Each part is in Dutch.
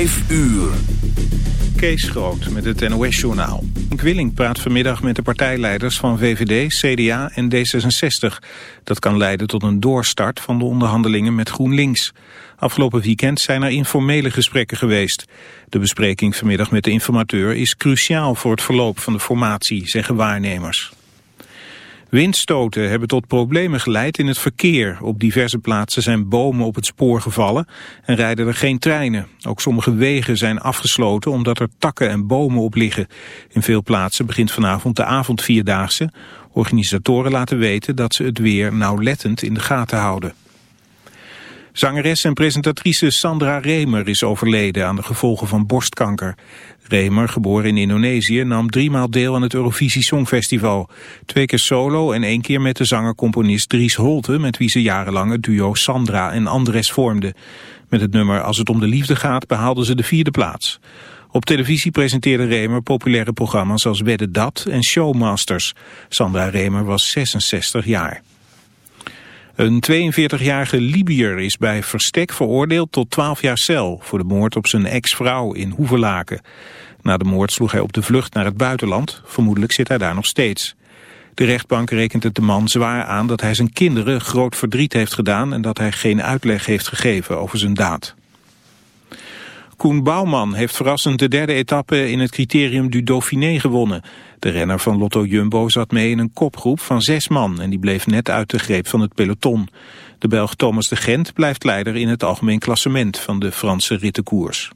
5 uur. Kees Groot met het NOS-journaal. Quilling praat vanmiddag met de partijleiders van VVD, CDA en D66. Dat kan leiden tot een doorstart van de onderhandelingen met GroenLinks. Afgelopen weekend zijn er informele gesprekken geweest. De bespreking vanmiddag met de informateur is cruciaal voor het verloop van de formatie, zeggen waarnemers. Windstoten hebben tot problemen geleid in het verkeer. Op diverse plaatsen zijn bomen op het spoor gevallen en rijden er geen treinen. Ook sommige wegen zijn afgesloten omdat er takken en bomen op liggen. In veel plaatsen begint vanavond de avondvierdaagse. Organisatoren laten weten dat ze het weer nauwlettend in de gaten houden. Zangeres en presentatrice Sandra Remer is overleden aan de gevolgen van borstkanker. Remer, geboren in Indonesië, nam driemaal deel aan het Eurovisie Songfestival. Twee keer solo en één keer met de zanger-componist Dries Holte... met wie ze jarenlang het duo Sandra en Andres vormden. Met het nummer Als het om de liefde gaat behaalden ze de vierde plaats. Op televisie presenteerde Remer populaire programma's als Wedde Dat en Showmasters. Sandra Remer was 66 jaar. Een 42-jarige Libiër is bij verstek veroordeeld tot 12 jaar cel... voor de moord op zijn ex-vrouw in Hoevelaken. Na de moord sloeg hij op de vlucht naar het buitenland. Vermoedelijk zit hij daar nog steeds. De rechtbank rekent het de man zwaar aan dat hij zijn kinderen groot verdriet heeft gedaan... en dat hij geen uitleg heeft gegeven over zijn daad. Koen Bouwman heeft verrassend de derde etappe in het criterium du Dauphiné gewonnen. De renner van Lotto Jumbo zat mee in een kopgroep van zes man en die bleef net uit de greep van het peloton. De Belg Thomas de Gent blijft leider in het algemeen klassement van de Franse rittenkoers.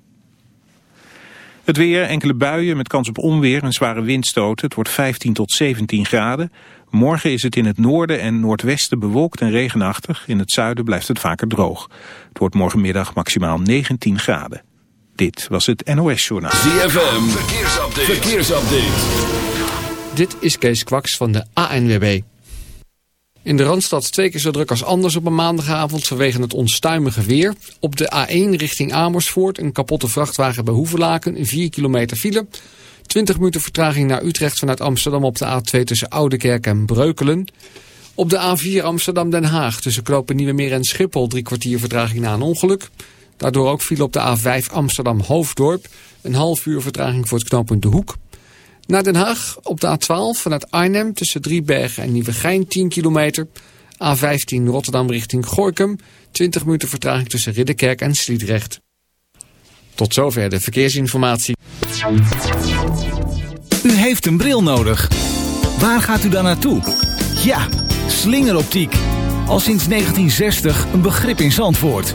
Het weer, enkele buien met kans op onweer en zware windstoten. Het wordt 15 tot 17 graden. Morgen is het in het noorden en noordwesten bewolkt en regenachtig. In het zuiden blijft het vaker droog. Het wordt morgenmiddag maximaal 19 graden. Dit was het NOS Journaal. ZFM, verkeersupdate. verkeersupdate. Dit is Kees Kwaks van de ANWB. In de Randstad twee keer zo druk als anders op een maandagavond vanwege het onstuimige weer. Op de A1 richting Amersfoort een kapotte vrachtwagen bij Hoevelaken, 4 kilometer file. 20 minuten vertraging naar Utrecht vanuit Amsterdam op de A2 tussen Oudekerk en Breukelen. Op de A4 Amsterdam-Den Haag tussen Knopen Nieuwemeer en Schiphol drie kwartier vertraging na een ongeluk. Daardoor ook viel op de A5 Amsterdam-Hoofddorp een half uur vertraging voor het knooppunt De Hoek. Naar Den Haag op de A12 vanuit Arnhem tussen Driebergen en Nieuwegein 10 kilometer. A15 Rotterdam richting Gorkum 20 minuten vertraging tussen Ridderkerk en Sliedrecht. Tot zover de verkeersinformatie. U heeft een bril nodig. Waar gaat u dan naartoe? Ja, slingeroptiek. Al sinds 1960 een begrip in Zandvoort.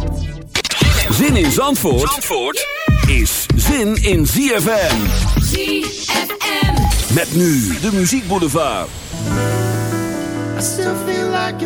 Zin in Zandvoort, Zandvoort is zin in ZFM. ZFM. Met nu de Muziek Boulevard. I still feel like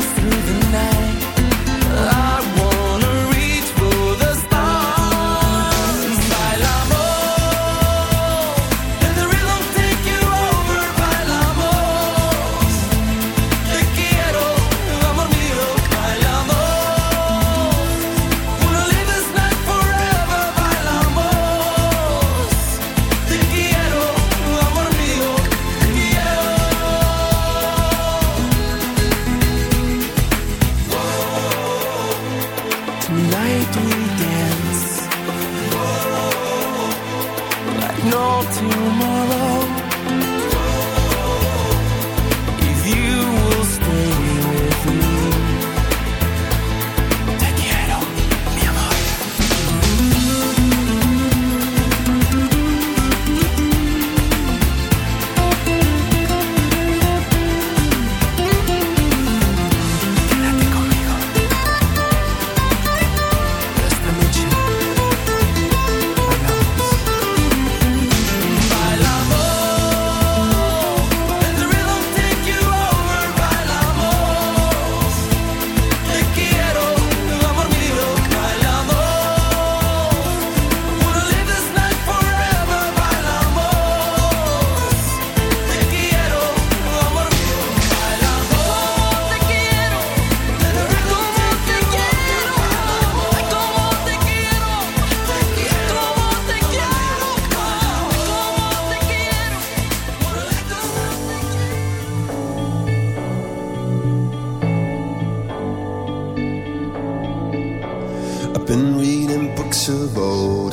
through the night.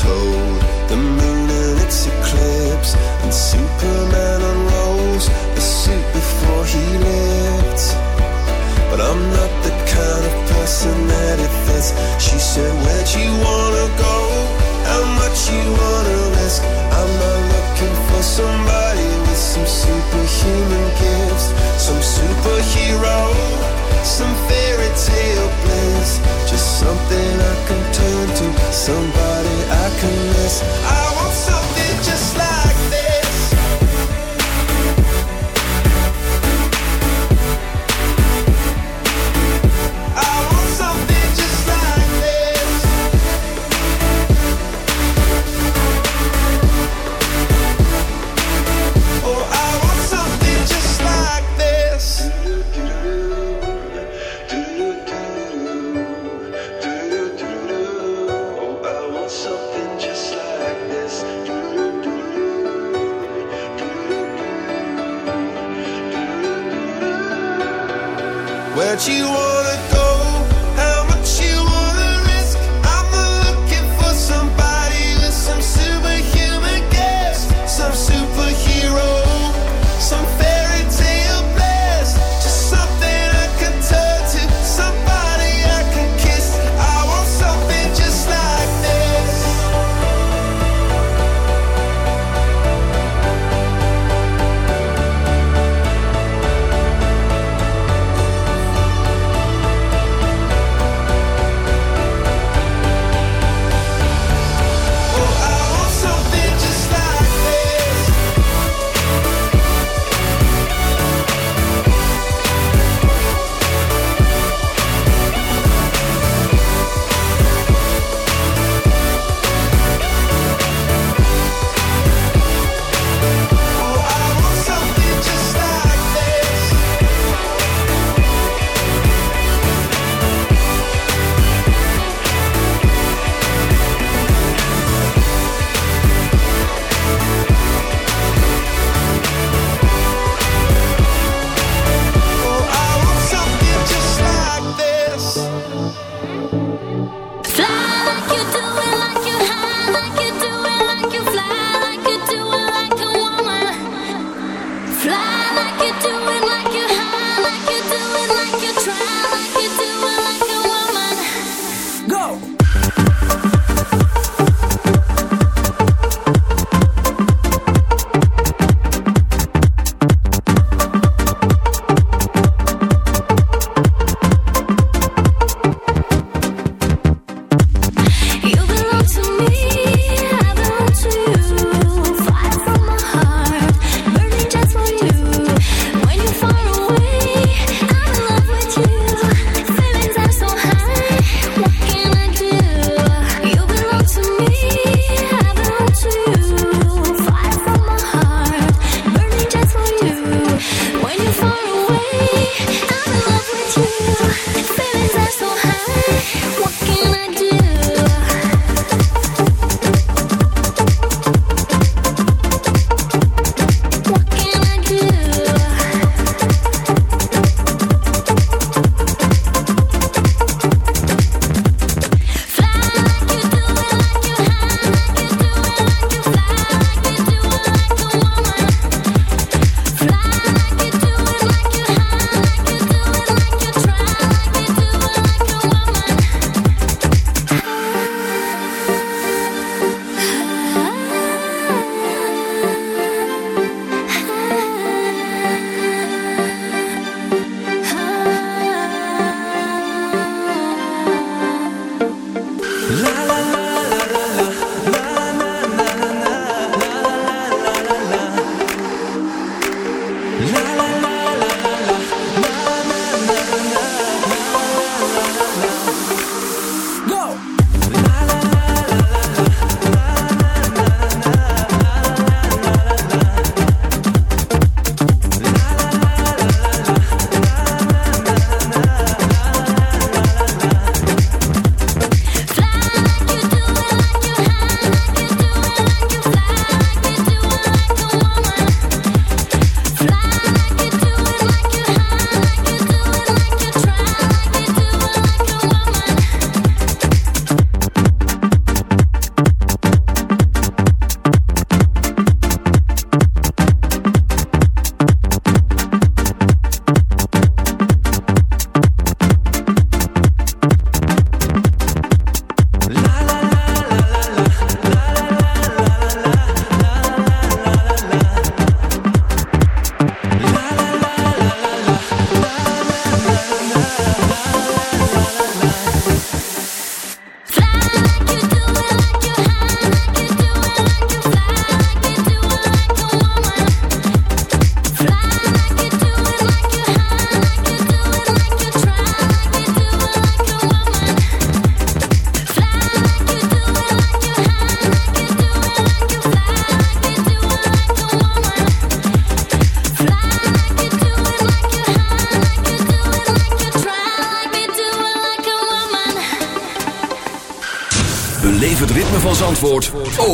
Told, the moon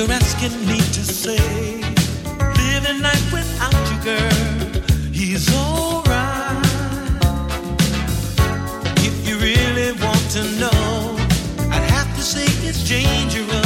you're asking me to say, it's dangerous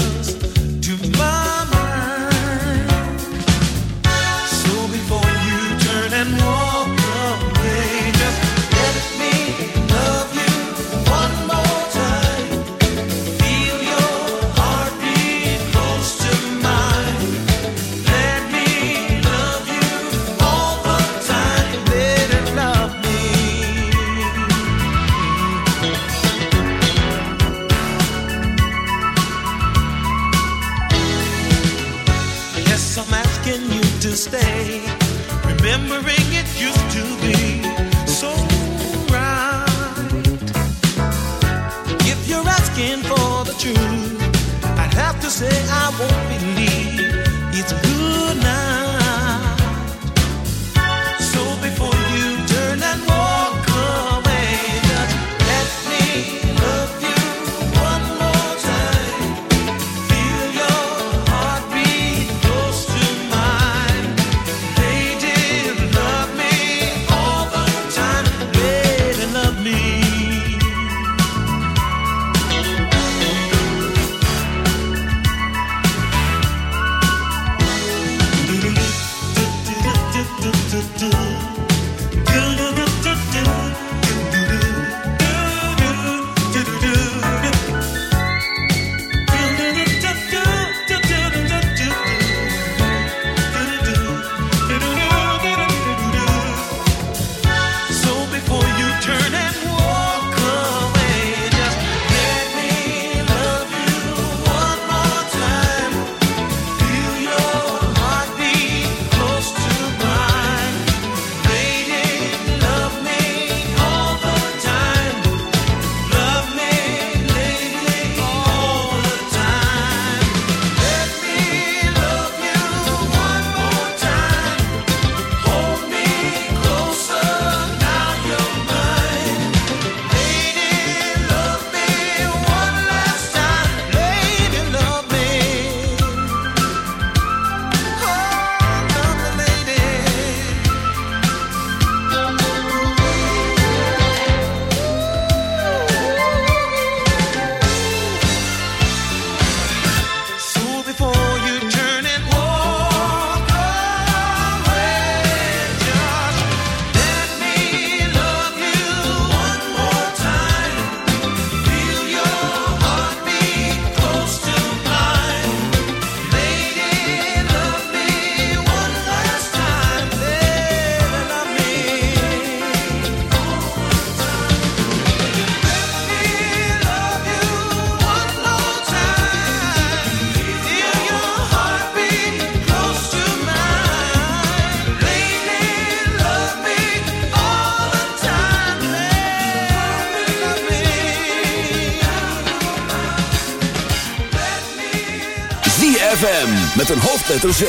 ZFM met een hoofdletter Z.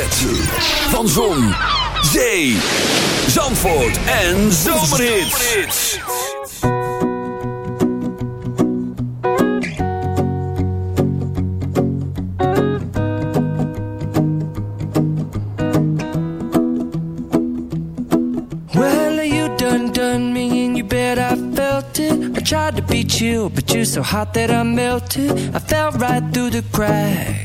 Van Zon, Zee, Zandvoort en Zomerhits. Well, you done done me and you bet I felt it. I tried to beat you, but you're so hot that I melted. I fell right through the cracks.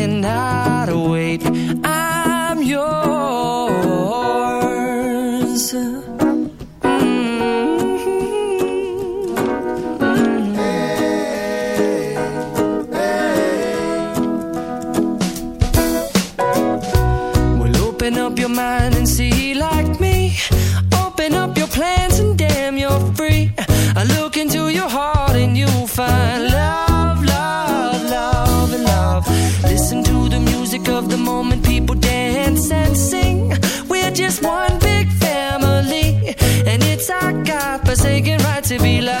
be loved,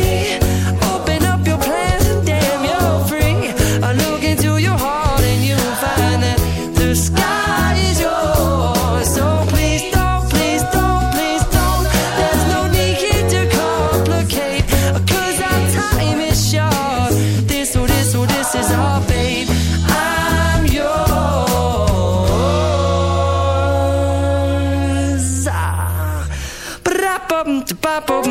to pop open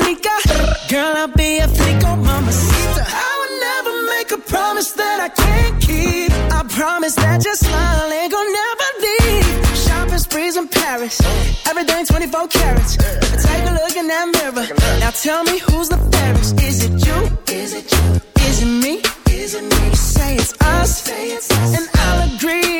freaka. Girl, I'll be a freako, mamacita. I would never make a promise that I can't keep. I promise that your smile ain't going never leave. Shopping sprees in Paris, everything 24 carats. Take a look in that mirror. Now tell me who's the fairest? Is it you? Is it you? Is it me? Is it me? You say it's us, and I'll agree